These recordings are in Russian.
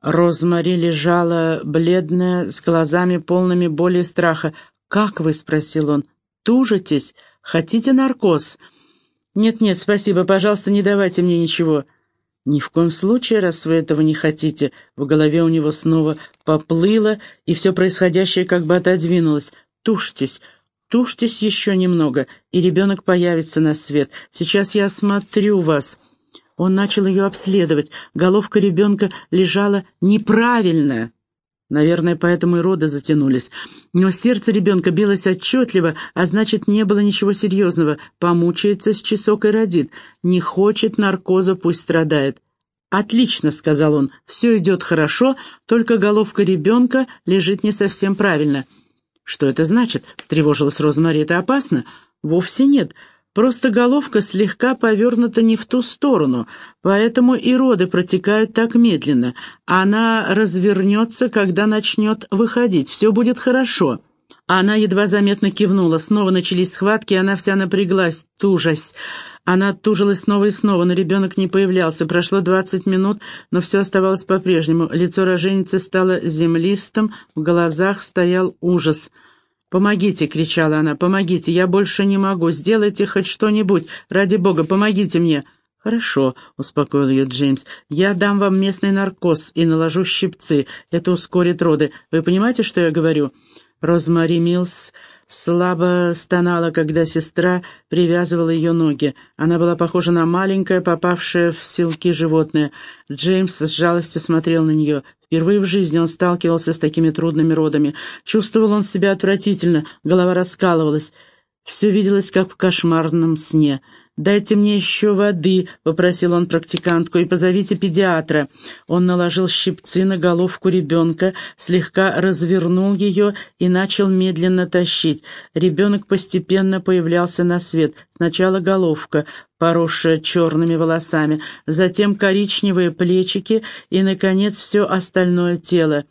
Розмари лежала бледная, с глазами полными боли и страха. «Как вы?» — спросил он. «Тужитесь? Хотите наркоз?» «Нет-нет, спасибо, пожалуйста, не давайте мне ничего». «Ни в коем случае, раз вы этого не хотите». В голове у него снова поплыло, и все происходящее как бы отодвинулось. «Тушьтесь, тушьтесь еще немного, и ребенок появится на свет. Сейчас я осмотрю вас». Он начал ее обследовать. Головка ребенка лежала неправильно. Наверное, поэтому и роды затянулись. Но сердце ребенка билось отчетливо, а значит, не было ничего серьезного. Помучается с часок и родит. Не хочет наркоза, пусть страдает. «Отлично», — сказал он, — «все идет хорошо, только головка ребенка лежит не совсем правильно». «Что это значит?» — встревожилась Розмари. «Это опасно?» «Вовсе нет. Просто головка слегка повернута не в ту сторону, поэтому и роды протекают так медленно. Она развернется, когда начнет выходить. Все будет хорошо». Она едва заметно кивнула. Снова начались схватки, она вся напряглась, тужась. Она тужилась снова и снова, но ребенок не появлялся. Прошло двадцать минут, но все оставалось по-прежнему. Лицо роженицы стало землистым, в глазах стоял ужас — «Помогите!» — кричала она. «Помогите! Я больше не могу! Сделайте хоть что-нибудь! Ради бога, помогите мне!» «Хорошо», — успокоил ее Джеймс. «Я дам вам местный наркоз и наложу щипцы. Это ускорит роды. Вы понимаете, что я говорю?» Розмари Милс слабо стонала, когда сестра привязывала ее ноги. Она была похожа на маленькое, попавшее в силки животное. Джеймс с жалостью смотрел на нее. Впервые в жизни он сталкивался с такими трудными родами. Чувствовал он себя отвратительно, голова раскалывалась. Все виделось, как в кошмарном сне — «Дайте мне еще воды», — попросил он практикантку, — «и позовите педиатра». Он наложил щипцы на головку ребенка, слегка развернул ее и начал медленно тащить. Ребенок постепенно появлялся на свет. Сначала головка, поросшая черными волосами, затем коричневые плечики и, наконец, все остальное тело.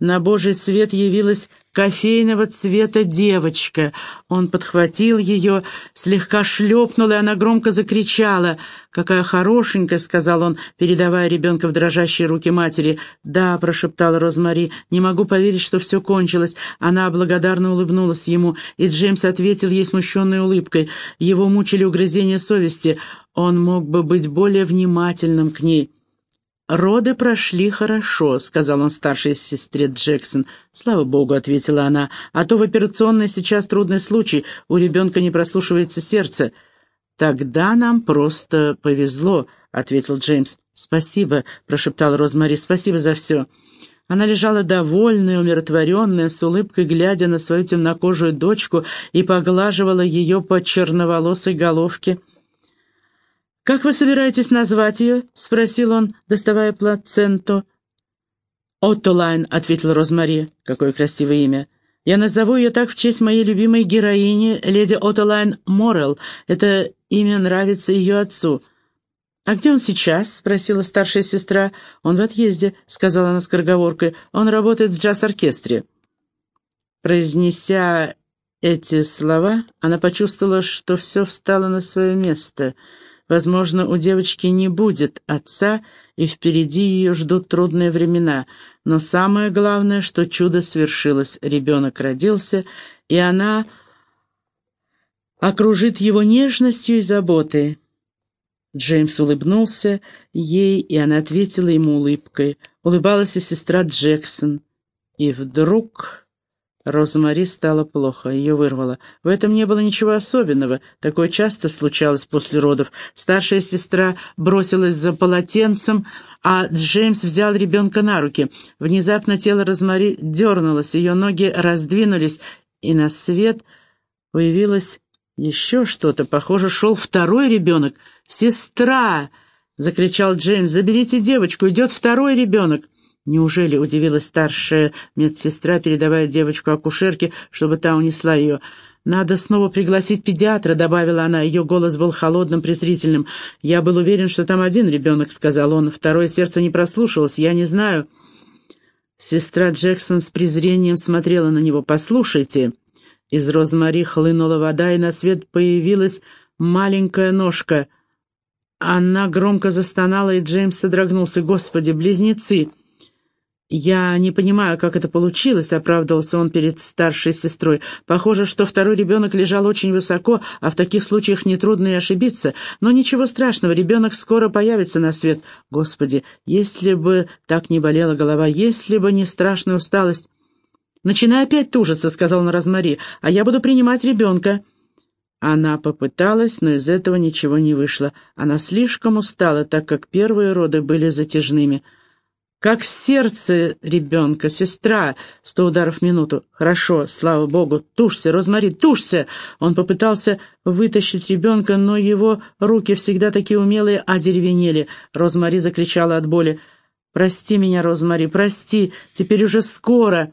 На божий свет явилась кофейного цвета девочка. Он подхватил ее, слегка шлепнул, и она громко закричала. «Какая хорошенькая!» — сказал он, передавая ребенка в дрожащие руки матери. «Да», — прошептала Розмари, — «не могу поверить, что все кончилось». Она благодарно улыбнулась ему, и Джеймс ответил ей смущенной улыбкой. Его мучили угрызения совести. Он мог бы быть более внимательным к ней. «Роды прошли хорошо», — сказал он старшей сестре Джексон. «Слава богу», — ответила она, — «а то в операционной сейчас трудный случай, у ребенка не прослушивается сердце». «Тогда нам просто повезло», — ответил Джеймс. «Спасибо», — прошептал Розмари, — «спасибо за все». Она лежала довольная, умиротворенная, с улыбкой глядя на свою темнокожую дочку и поглаживала ее по черноволосой головке. «Как вы собираетесь назвать ее?» — спросил он, доставая плаценту. «Оттолайн», — ответил Розмари. «Какое красивое имя. Я назову ее так в честь моей любимой героини, леди Оттолайн Моррелл. Это имя нравится ее отцу». «А где он сейчас?» — спросила старшая сестра. «Он в отъезде», — сказала она скороговоркой. «Он работает в джаз-оркестре». Произнеся эти слова, она почувствовала, что все встало на свое место — Возможно, у девочки не будет отца, и впереди ее ждут трудные времена. Но самое главное, что чудо свершилось. Ребенок родился, и она окружит его нежностью и заботой. Джеймс улыбнулся ей, и она ответила ему улыбкой. Улыбалась и сестра Джексон. И вдруг... Розмари стало плохо, ее вырвало. В этом не было ничего особенного, такое часто случалось после родов. Старшая сестра бросилась за полотенцем, а Джеймс взял ребенка на руки. Внезапно тело Розмари дернулось, ее ноги раздвинулись, и на свет появилось еще что-то. Похоже, шел второй ребенок. «Сестра!» — закричал Джеймс. «Заберите девочку, идет второй ребенок!» «Неужели?» — удивилась старшая медсестра, передавая девочку акушерке, чтобы та унесла ее. «Надо снова пригласить педиатра», — добавила она. Ее голос был холодным, презрительным. «Я был уверен, что там один ребенок», — сказал он. «Второе сердце не прослушалось. Я не знаю». Сестра Джексон с презрением смотрела на него. «Послушайте». Из розмари хлынула вода, и на свет появилась маленькая ножка. Она громко застонала, и Джеймс содрогнулся. «Господи, близнецы!» «Я не понимаю, как это получилось», — оправдывался он перед старшей сестрой. «Похоже, что второй ребенок лежал очень высоко, а в таких случаях нетрудно и ошибиться. Но ничего страшного, ребенок скоро появится на свет. Господи, если бы так не болела голова, если бы не страшная усталость...» «Начинай опять тужиться», — сказал он Розмари, — «а я буду принимать ребенка». Она попыталась, но из этого ничего не вышло. Она слишком устала, так как первые роды были затяжными. Как сердце ребенка, сестра. Сто ударов в минуту. Хорошо, слава богу. Тушься, Розмари, тушься. Он попытался вытащить ребенка, но его руки всегда такие умелые, одеревенели. Розмари закричала от боли. «Прости меня, Розмари, прости. Теперь уже скоро».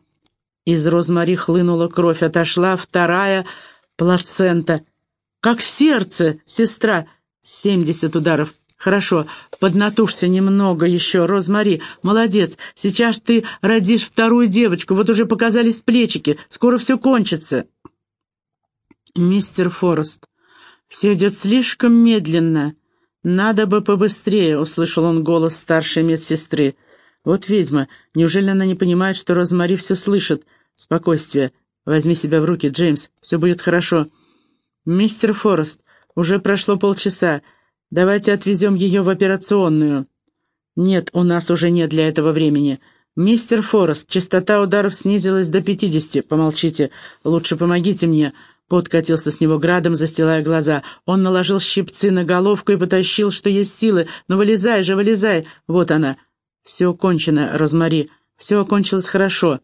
Из Розмари хлынула кровь. Отошла вторая плацента. «Как сердце, сестра!» Семьдесят ударов. «Хорошо, поднатужься немного еще, Розмари. Молодец. Сейчас ты родишь вторую девочку. Вот уже показались плечики. Скоро все кончится». «Мистер Форест, все идет слишком медленно. Надо бы побыстрее», — услышал он голос старшей медсестры. «Вот ведьма. Неужели она не понимает, что Розмари все слышит? Спокойствие. Возьми себя в руки, Джеймс. Все будет хорошо». «Мистер Форест, уже прошло полчаса. Давайте отвезем ее в операционную». «Нет, у нас уже нет для этого времени». «Мистер Форест, частота ударов снизилась до пятидесяти. Помолчите. Лучше помогите мне». Пот катился с него градом, застилая глаза. Он наложил щипцы на головку и потащил, что есть силы. «Ну вылезай же, вылезай!» Вот она. «Все кончено, Розмари. Все окончилось хорошо».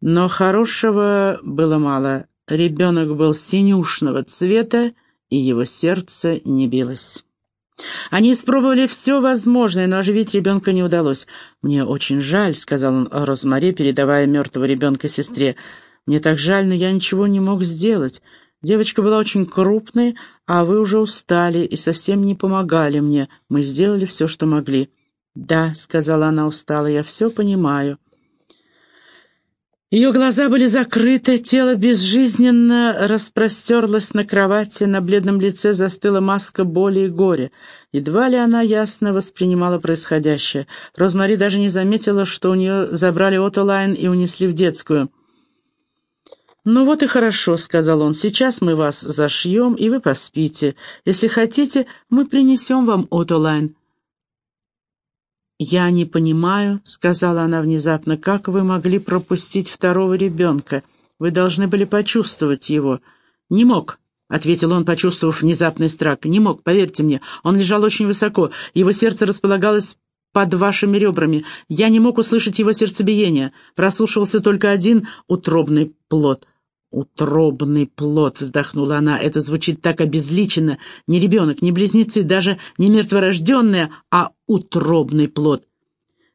Но хорошего было мало. Ребенок был синюшного цвета, и его сердце не билось. Они испробовали все возможное, но оживить ребенка не удалось. «Мне очень жаль», — сказал он Розмаре, передавая мертвого ребенка сестре. «Мне так жаль, но я ничего не мог сделать. Девочка была очень крупной, а вы уже устали и совсем не помогали мне. Мы сделали все, что могли». «Да», — сказала она устало, — «я все понимаю». Ее глаза были закрыты, тело безжизненно распростерлось на кровати, на бледном лице застыла маска боли и горя. Едва ли она ясно воспринимала происходящее. Розмари даже не заметила, что у нее забрали Отолайн и унесли в детскую. «Ну вот и хорошо», — сказал он, — «сейчас мы вас зашьем, и вы поспите. Если хотите, мы принесем вам Отолайн». «Я не понимаю», — сказала она внезапно, — «как вы могли пропустить второго ребенка? Вы должны были почувствовать его». «Не мог», — ответил он, почувствовав внезапный страх. «Не мог, поверьте мне. Он лежал очень высоко. Его сердце располагалось под вашими ребрами. Я не мог услышать его сердцебиение. Прослушивался только один утробный плод». «Утробный плод», — вздохнула она, — «это звучит так обезличенно. Не ребенок, не близнецы, даже не мертворожденные, а утробный плод.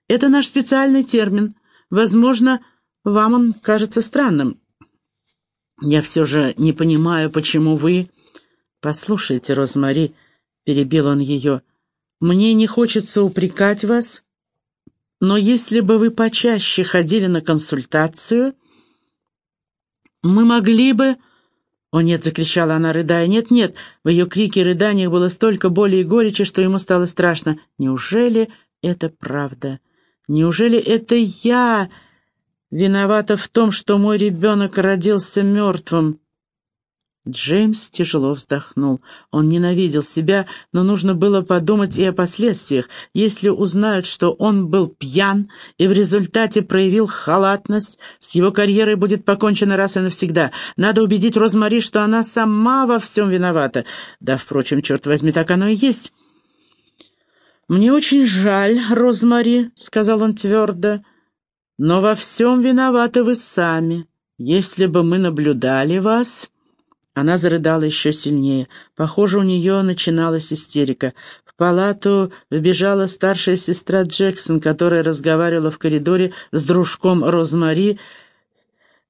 Это наш специальный термин. Возможно, вам он кажется странным. Я все же не понимаю, почему вы...» «Послушайте, Розмари», — перебил он ее, — «мне не хочется упрекать вас, но если бы вы почаще ходили на консультацию...» Мы могли бы...» «О нет!» — закричала она, рыдая. «Нет-нет!» В ее крике и рыданиях было столько боли и горечи, что ему стало страшно. «Неужели это правда? Неужели это я виновата в том, что мой ребенок родился мертвым?» Джеймс тяжело вздохнул. Он ненавидел себя, но нужно было подумать и о последствиях. Если узнают, что он был пьян и в результате проявил халатность, с его карьерой будет покончено раз и навсегда. Надо убедить Розмари, что она сама во всем виновата. Да, впрочем, черт возьми, так оно и есть. «Мне очень жаль, Розмари», — сказал он твердо, — «но во всем виноваты вы сами. Если бы мы наблюдали вас...» Она зарыдала еще сильнее. Похоже, у нее начиналась истерика. В палату вбежала старшая сестра Джексон, которая разговаривала в коридоре с дружком Розмари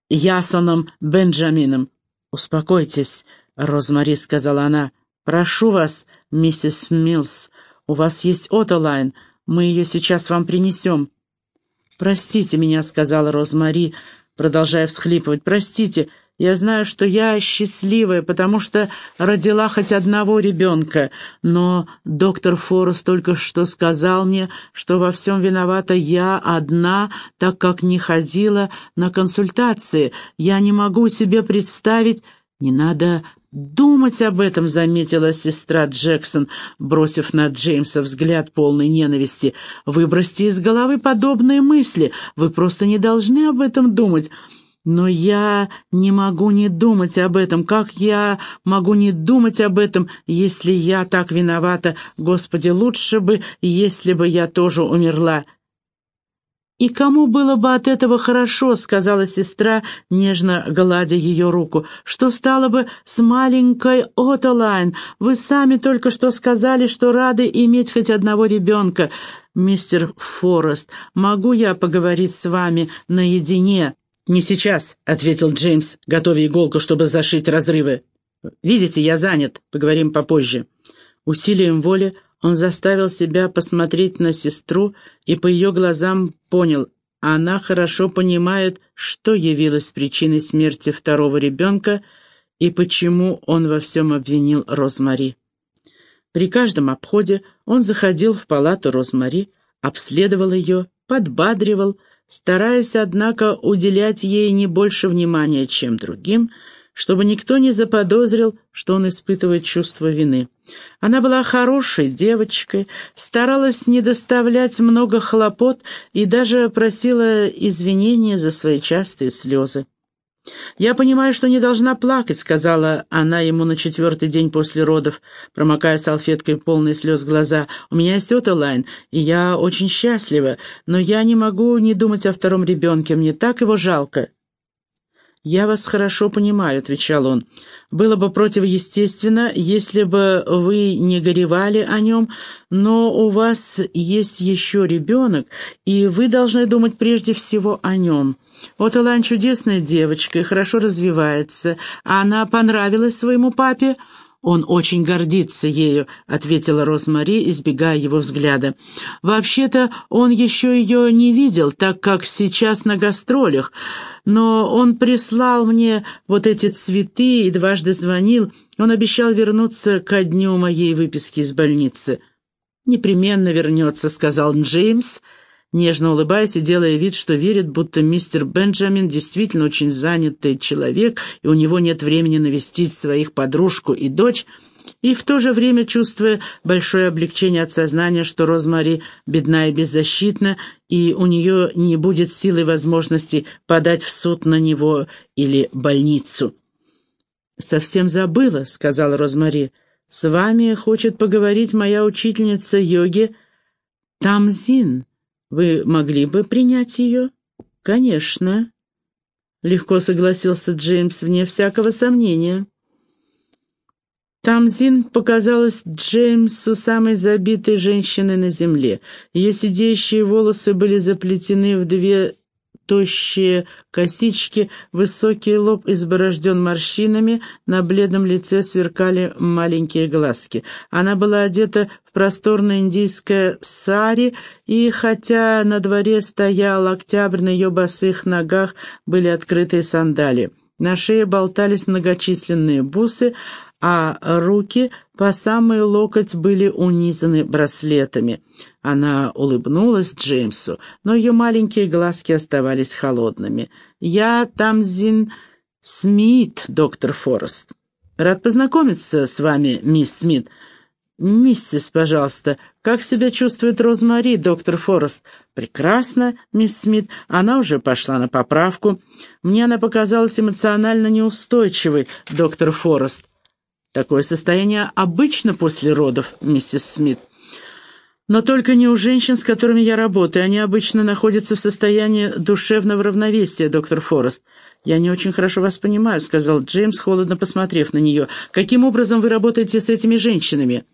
Ясоном Бенджамином. «Успокойтесь, Розмари», — сказала она. «Прошу вас, миссис Милс, у вас есть Отолайн, мы ее сейчас вам принесем». «Простите меня», — сказала Розмари, продолжая всхлипывать. «Простите, Я знаю, что я счастливая, потому что родила хоть одного ребенка, но доктор Форест только что сказал мне, что во всем виновата я одна, так как не ходила на консультации. Я не могу себе представить... Не надо думать об этом, заметила сестра Джексон, бросив на Джеймса взгляд полной ненависти. Выбросьте из головы подобные мысли, вы просто не должны об этом думать. Но я не могу не думать об этом. Как я могу не думать об этом, если я так виновата? Господи, лучше бы, если бы я тоже умерла. «И кому было бы от этого хорошо?» — сказала сестра, нежно гладя ее руку. «Что стало бы с маленькой Отолайн? Вы сами только что сказали, что рады иметь хоть одного ребенка. Мистер Форест, могу я поговорить с вами наедине?» «Не сейчас», — ответил Джеймс, готовя иголку, чтобы зашить разрывы. «Видите, я занят. Поговорим попозже». Усилием воли он заставил себя посмотреть на сестру и по ее глазам понял, она хорошо понимает, что явилось причиной смерти второго ребенка и почему он во всем обвинил Розмари. При каждом обходе он заходил в палату Розмари, обследовал ее, подбадривал, стараясь, однако, уделять ей не больше внимания, чем другим, чтобы никто не заподозрил, что он испытывает чувство вины. Она была хорошей девочкой, старалась не доставлять много хлопот и даже просила извинения за свои частые слезы. «Я понимаю, что не должна плакать», — сказала она ему на четвертый день после родов, промокая салфеткой полные слез глаза. «У меня есть Отолайн, и я очень счастлива, но я не могу не думать о втором ребенке, мне так его жалко». «Я вас хорошо понимаю», — отвечал он. «Было бы противоестественно, если бы вы не горевали о нем, но у вас есть еще ребенок, и вы должны думать прежде всего о нем. Вот Элайн чудесная девочка и хорошо развивается, она понравилась своему папе». «Он очень гордится ею», — ответила Розмари, избегая его взгляда. «Вообще-то он еще ее не видел, так как сейчас на гастролях, но он прислал мне вот эти цветы и дважды звонил. Он обещал вернуться ко дню моей выписки из больницы». «Непременно вернется», — сказал Джеймс, — нежно улыбаясь и делая вид, что верит, будто мистер Бенджамин действительно очень занятый человек, и у него нет времени навестить своих подружку и дочь, и в то же время чувствуя большое облегчение от сознания, что Розмари бедна и беззащитна, и у нее не будет силы и возможности подать в суд на него или больницу. «Совсем забыла», — сказала Розмари. «С вами хочет поговорить моя учительница йоги Тамзин». Вы могли бы принять ее? Конечно. Легко согласился Джеймс, вне всякого сомнения. Тамзин показалась Джеймсу самой забитой женщиной на земле. Ее сидеющие волосы были заплетены в две тощие косички, высокий лоб изборожден морщинами, на бледном лице сверкали маленькие глазки. Она была одета в просторное индийское сари, и хотя на дворе стоял октябрь, на ее босых ногах были открытые сандали. На шее болтались многочисленные бусы, а руки по самый локоть были унизаны браслетами. Она улыбнулась Джеймсу, но ее маленькие глазки оставались холодными. «Я Тамзин Смит, доктор Форест. Рад познакомиться с вами, мисс Смит. «Миссис, пожалуйста, как себя чувствует Розмари, доктор Форест?» «Прекрасно, мисс Смит. Она уже пошла на поправку. Мне она показалась эмоционально неустойчивой, доктор Форест. Такое состояние обычно после родов, миссис Смит. Но только не у женщин, с которыми я работаю. Они обычно находятся в состоянии душевного равновесия, доктор Форест. «Я не очень хорошо вас понимаю», — сказал Джеймс, холодно посмотрев на нее. «Каким образом вы работаете с этими женщинами?»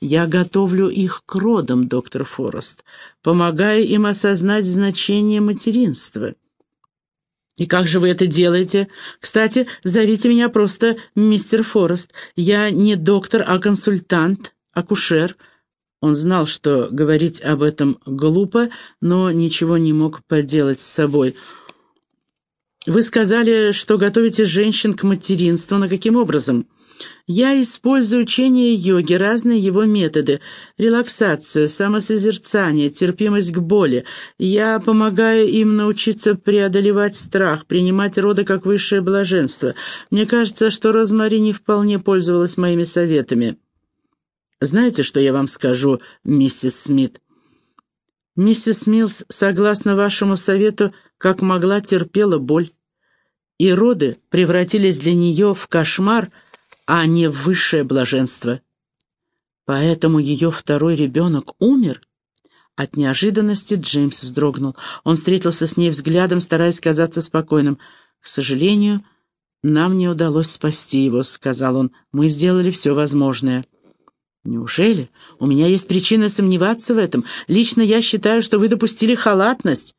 «Я готовлю их к родам, доктор Форест, помогая им осознать значение материнства». «И как же вы это делаете? Кстати, зовите меня просто мистер Форест. Я не доктор, а консультант, акушер». Он знал, что говорить об этом глупо, но ничего не мог поделать с собой. Вы сказали, что готовите женщин к материнству. Но каким образом? Я использую учение йоги, разные его методы, релаксацию, самосозерцание, терпимость к боли. Я помогаю им научиться преодолевать страх, принимать роды как высшее блаженство. Мне кажется, что Розмари не вполне пользовалась моими советами. Знаете, что я вам скажу, миссис Смит? Миссис Милс, согласно вашему совету, как могла, терпела боль. И роды превратились для нее в кошмар, а не в высшее блаженство. Поэтому ее второй ребенок умер? От неожиданности Джеймс вздрогнул. Он встретился с ней взглядом, стараясь казаться спокойным. «К сожалению, нам не удалось спасти его», — сказал он. «Мы сделали все возможное». «Неужели? У меня есть причина сомневаться в этом. Лично я считаю, что вы допустили халатность».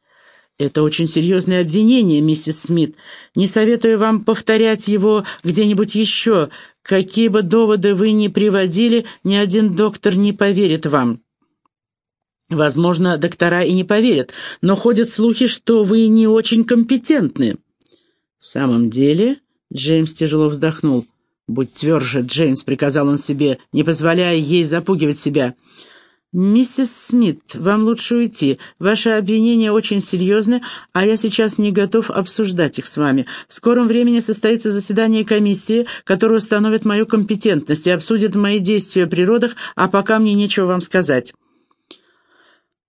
«Это очень серьезное обвинение, миссис Смит. Не советую вам повторять его где-нибудь еще. Какие бы доводы вы ни приводили, ни один доктор не поверит вам». «Возможно, доктора и не поверят, но ходят слухи, что вы не очень компетентны». «В самом деле...» — Джеймс тяжело вздохнул. «Будь тверже, Джеймс», — приказал он себе, не позволяя ей запугивать себя. «Миссис Смит, вам лучше уйти. Ваши обвинения очень серьезны, а я сейчас не готов обсуждать их с вами. В скором времени состоится заседание комиссии, которая установит мою компетентность и обсудит мои действия при родах, а пока мне нечего вам сказать».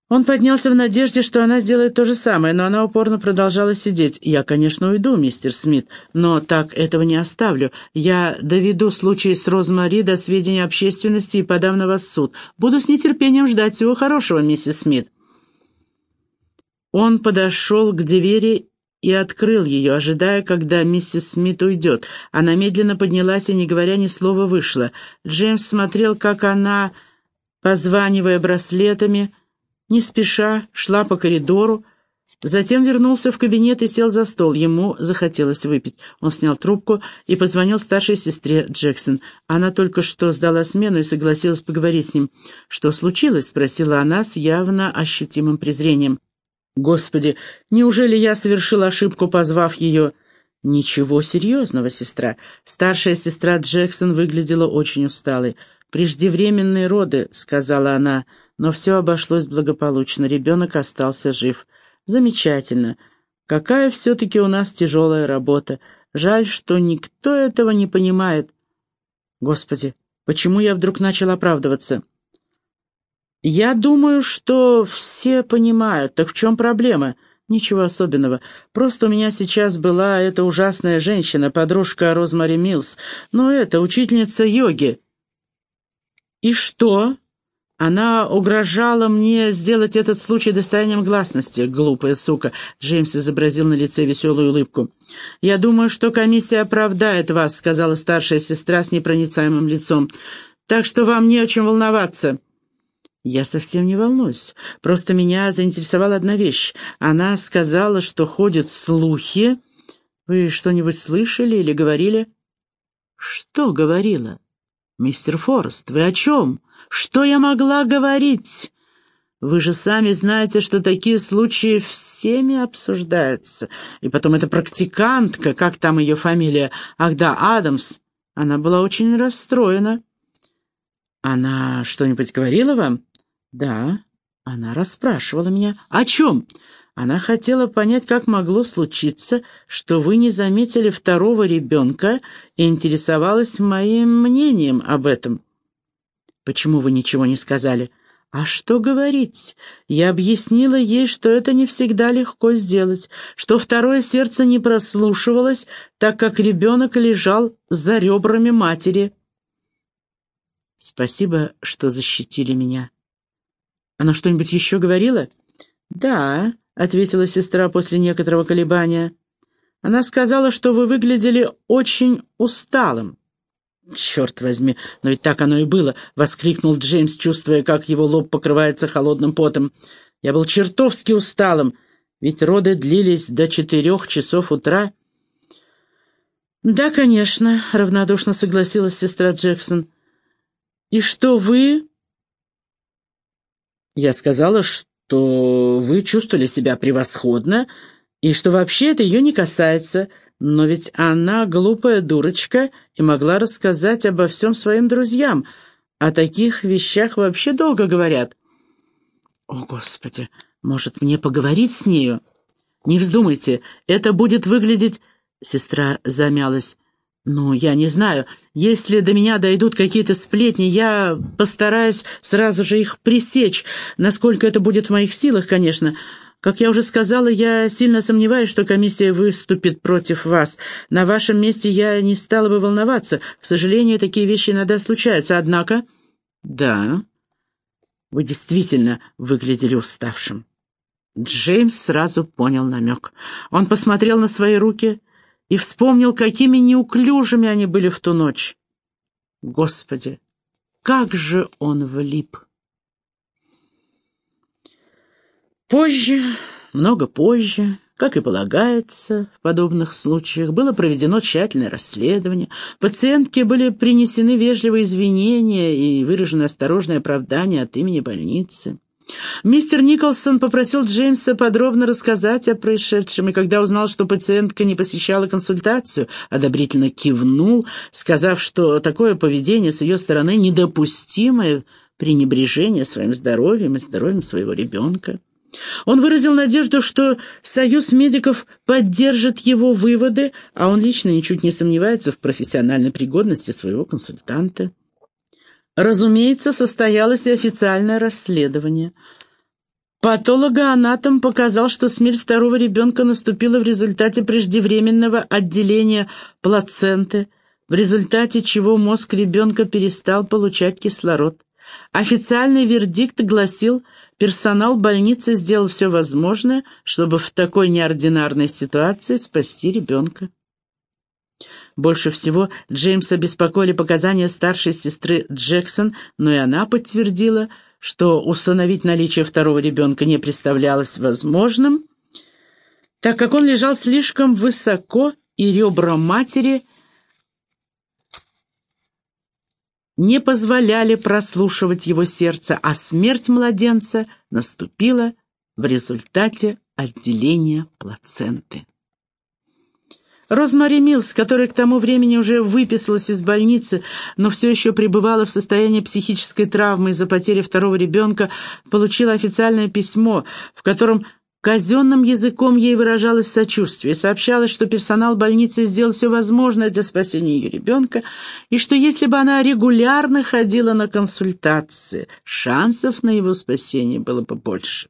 Он поднялся в надежде, что она сделает то же самое, но она упорно продолжала сидеть. «Я, конечно, уйду, мистер Смит, но так этого не оставлю. Я доведу случай с Розмари до сведения общественности и подам на вас суд. Буду с нетерпением ждать всего хорошего, миссис Смит». Он подошел к двери и открыл ее, ожидая, когда миссис Смит уйдет. Она медленно поднялась и, не говоря ни слова, вышла. Джеймс смотрел, как она, позванивая браслетами, не спеша шла по коридору, затем вернулся в кабинет и сел за стол. Ему захотелось выпить. Он снял трубку и позвонил старшей сестре Джексон. Она только что сдала смену и согласилась поговорить с ним. «Что случилось?» — спросила она с явно ощутимым презрением. «Господи, неужели я совершил ошибку, позвав ее?» «Ничего серьезного, сестра». Старшая сестра Джексон выглядела очень усталой. «Преждевременные роды», — сказала она, — но все обошлось благополучно, ребенок остался жив. Замечательно. Какая все-таки у нас тяжелая работа. Жаль, что никто этого не понимает. Господи, почему я вдруг начал оправдываться? Я думаю, что все понимают. Так в чем проблема? Ничего особенного. Просто у меня сейчас была эта ужасная женщина, подружка Розмари Милс. Ну, это, учительница йоги. И что? Она угрожала мне сделать этот случай достоянием гласности, глупая сука. Джеймс изобразил на лице веселую улыбку. «Я думаю, что комиссия оправдает вас», — сказала старшая сестра с непроницаемым лицом. «Так что вам не о чем волноваться». «Я совсем не волнуюсь. Просто меня заинтересовала одна вещь. Она сказала, что ходят слухи. Вы что-нибудь слышали или говорили?» «Что говорила?» «Мистер Форест, вы о чем?» Что я могла говорить? Вы же сами знаете, что такие случаи всеми обсуждаются. И потом эта практикантка, как там ее фамилия? Ах да, Адамс. Она была очень расстроена. Она что-нибудь говорила вам? Да, она расспрашивала меня. О чем? Она хотела понять, как могло случиться, что вы не заметили второго ребенка и интересовалась моим мнением об этом. «Почему вы ничего не сказали?» «А что говорить? Я объяснила ей, что это не всегда легко сделать, что второе сердце не прослушивалось, так как ребенок лежал за ребрами матери». «Спасибо, что защитили меня». «Она что-нибудь еще говорила?» «Да», — ответила сестра после некоторого колебания. «Она сказала, что вы выглядели очень усталым». «Черт возьми, но ведь так оно и было!» — воскликнул Джеймс, чувствуя, как его лоб покрывается холодным потом. «Я был чертовски усталым, ведь роды длились до четырех часов утра». «Да, конечно», — равнодушно согласилась сестра Джексон. «И что вы...» «Я сказала, что вы чувствовали себя превосходно и что вообще это ее не касается, но ведь она глупая дурочка и могла рассказать обо всем своим друзьям. О таких вещах вообще долго говорят. О, Господи, может, мне поговорить с нею? Не вздумайте, это будет выглядеть... Сестра замялась. «Ну, я не знаю. Если до меня дойдут какие-то сплетни, я постараюсь сразу же их пресечь, насколько это будет в моих силах, конечно. Как я уже сказала, я сильно сомневаюсь, что комиссия выступит против вас. На вашем месте я не стала бы волноваться. К сожалению, такие вещи иногда случаются. Однако... Да, вы действительно выглядели уставшим. Джеймс сразу понял намек. Он посмотрел на свои руки и вспомнил, какими неуклюжими они были в ту ночь. Господи, как же он влип! Позже, много позже, как и полагается в подобных случаях, было проведено тщательное расследование, пациентке были принесены вежливые извинения и выражены осторожные оправдания от имени больницы. Мистер Николсон попросил Джеймса подробно рассказать о происшедшем, и когда узнал, что пациентка не посещала консультацию, одобрительно кивнул, сказав, что такое поведение с ее стороны недопустимое пренебрежение своим здоровьем и здоровьем своего ребенка. Он выразил надежду, что союз медиков поддержит его выводы, а он лично ничуть не сомневается в профессиональной пригодности своего консультанта. Разумеется, состоялось и официальное расследование. Патологоанатом показал, что смерть второго ребенка наступила в результате преждевременного отделения плаценты, в результате чего мозг ребенка перестал получать кислород. Официальный вердикт гласил – Персонал больницы сделал все возможное, чтобы в такой неординарной ситуации спасти ребенка. Больше всего Джеймса беспокоили показания старшей сестры Джексон, но и она подтвердила, что установить наличие второго ребенка не представлялось возможным, так как он лежал слишком высоко, и ребра матери – не позволяли прослушивать его сердце, а смерть младенца наступила в результате отделения плаценты. Розмари Милс, которая к тому времени уже выписалась из больницы, но все еще пребывала в состоянии психической травмы из-за потери второго ребенка, получила официальное письмо, в котором Казенным языком ей выражалось сочувствие, сообщалось, что персонал больницы сделал все возможное для спасения ее ребенка, и что если бы она регулярно ходила на консультации, шансов на его спасение было бы больше.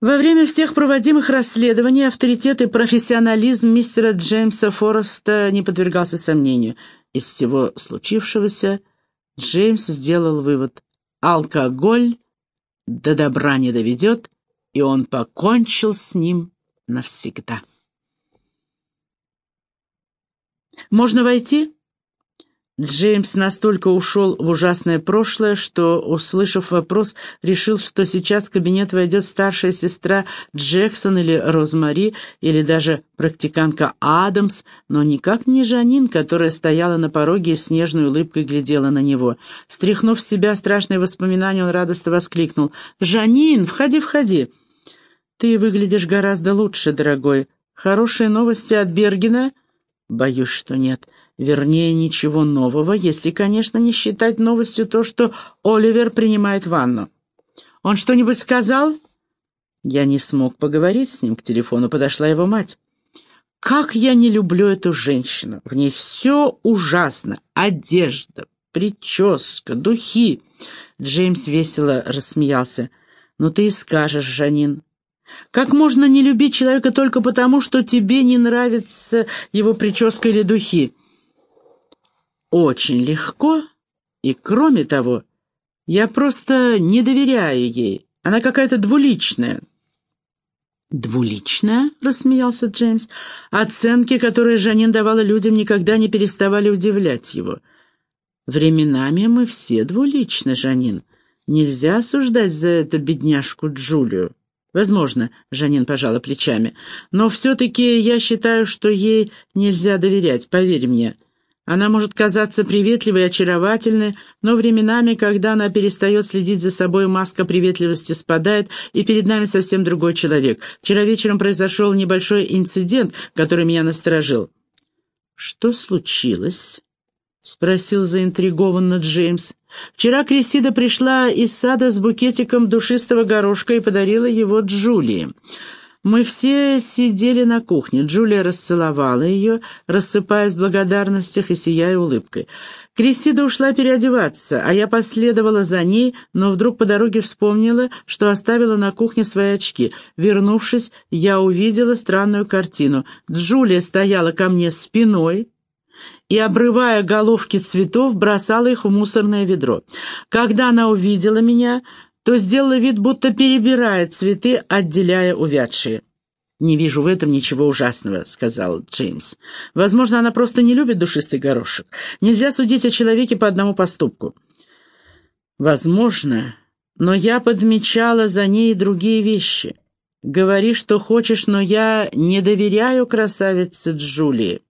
Во время всех проводимых расследований авторитет и профессионализм мистера Джеймса Фореста не подвергался сомнению. Из всего случившегося Джеймс сделал вывод – алкоголь до добра не доведет, и он покончил с ним навсегда. «Можно войти?» Джеймс настолько ушел в ужасное прошлое, что, услышав вопрос, решил, что сейчас в кабинет войдет старшая сестра Джексон или Розмари, или даже практиканка Адамс, но никак не Жанин, которая стояла на пороге и с нежной улыбкой глядела на него. Стряхнув с себя страшные воспоминания, он радостно воскликнул. «Жанин, входи, входи!» «Ты выглядишь гораздо лучше, дорогой. Хорошие новости от Бергена?» «Боюсь, что нет». Вернее, ничего нового, если, конечно, не считать новостью то, что Оливер принимает ванну. Он что-нибудь сказал? Я не смог поговорить с ним, к телефону подошла его мать. Как я не люблю эту женщину. В ней все ужасно. Одежда, прическа, духи. Джеймс весело рассмеялся. «Ну ты и скажешь, Жанин. Как можно не любить человека только потому, что тебе не нравится его прическа или духи? очень легко, и, кроме того, я просто не доверяю ей. Она какая-то двуличная». «Двуличная?» — рассмеялся Джеймс. Оценки, которые Жанин давала людям, никогда не переставали удивлять его. «Временами мы все двуличны, Жанин. Нельзя осуждать за это бедняжку Джулию». «Возможно», — Жанин пожала плечами, — «но все-таки я считаю, что ей нельзя доверять, поверь мне. Она может казаться приветливой и очаровательной, но временами, когда она перестает следить за собой, маска приветливости спадает, и перед нами совсем другой человек. Вчера вечером произошел небольшой инцидент, который меня насторожил. «Что случилось?» — спросил заинтригованно Джеймс. «Вчера Крисида пришла из сада с букетиком душистого горошка и подарила его Джулии». Мы все сидели на кухне. Джулия расцеловала ее, рассыпаясь в благодарностях и сияя улыбкой. Кристида ушла переодеваться, а я последовала за ней, но вдруг по дороге вспомнила, что оставила на кухне свои очки. Вернувшись, я увидела странную картину. Джулия стояла ко мне спиной, и, обрывая головки цветов, бросала их в мусорное ведро. Когда она увидела меня, то сделала вид, будто перебирает цветы, отделяя увядшие. «Не вижу в этом ничего ужасного», — сказал Джеймс. «Возможно, она просто не любит душистый горошек. Нельзя судить о человеке по одному поступку». «Возможно, но я подмечала за ней другие вещи. Говори, что хочешь, но я не доверяю красавице Джулии.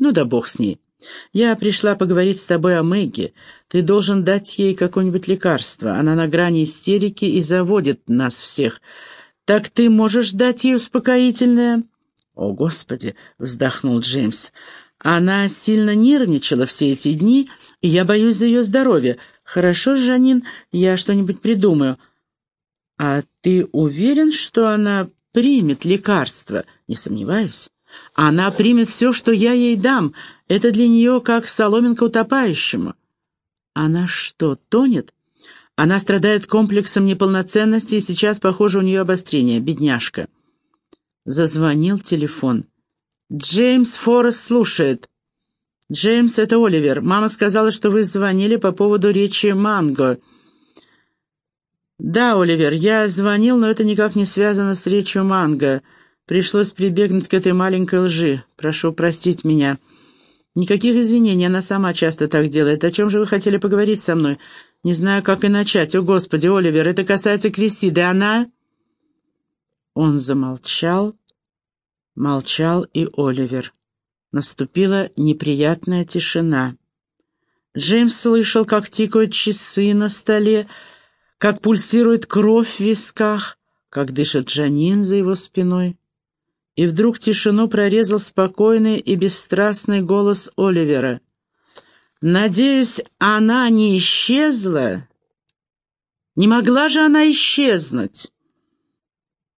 Ну да бог с ней. Я пришла поговорить с тобой о Мэгги. Ты должен дать ей какое-нибудь лекарство. Она на грани истерики и заводит нас всех. Так ты можешь дать ей успокоительное?» «О, Господи!» — вздохнул Джеймс. «Она сильно нервничала все эти дни, и я боюсь за ее здоровье. Хорошо, Жанин, я что-нибудь придумаю». «А ты уверен, что она примет лекарство?» «Не сомневаюсь. Она примет все, что я ей дам. Это для нее как соломинка утопающему». Она что, тонет? Она страдает комплексом неполноценности, и сейчас, похоже, у нее обострение, бедняжка. Зазвонил телефон. «Джеймс Форест слушает». «Джеймс, это Оливер. Мама сказала, что вы звонили по поводу речи Манго». «Да, Оливер, я звонил, но это никак не связано с речью Манго. Пришлось прибегнуть к этой маленькой лжи. Прошу простить меня». «Никаких извинений, она сама часто так делает. О чем же вы хотели поговорить со мной? Не знаю, как и начать. О, Господи, Оливер, это касается Кристиды. Она...» Он замолчал, молчал и Оливер. Наступила неприятная тишина. Джеймс слышал, как тикают часы на столе, как пульсирует кровь в висках, как дышит Джанин за его спиной и вдруг тишину прорезал спокойный и бесстрастный голос Оливера. «Надеюсь, она не исчезла? Не могла же она исчезнуть?»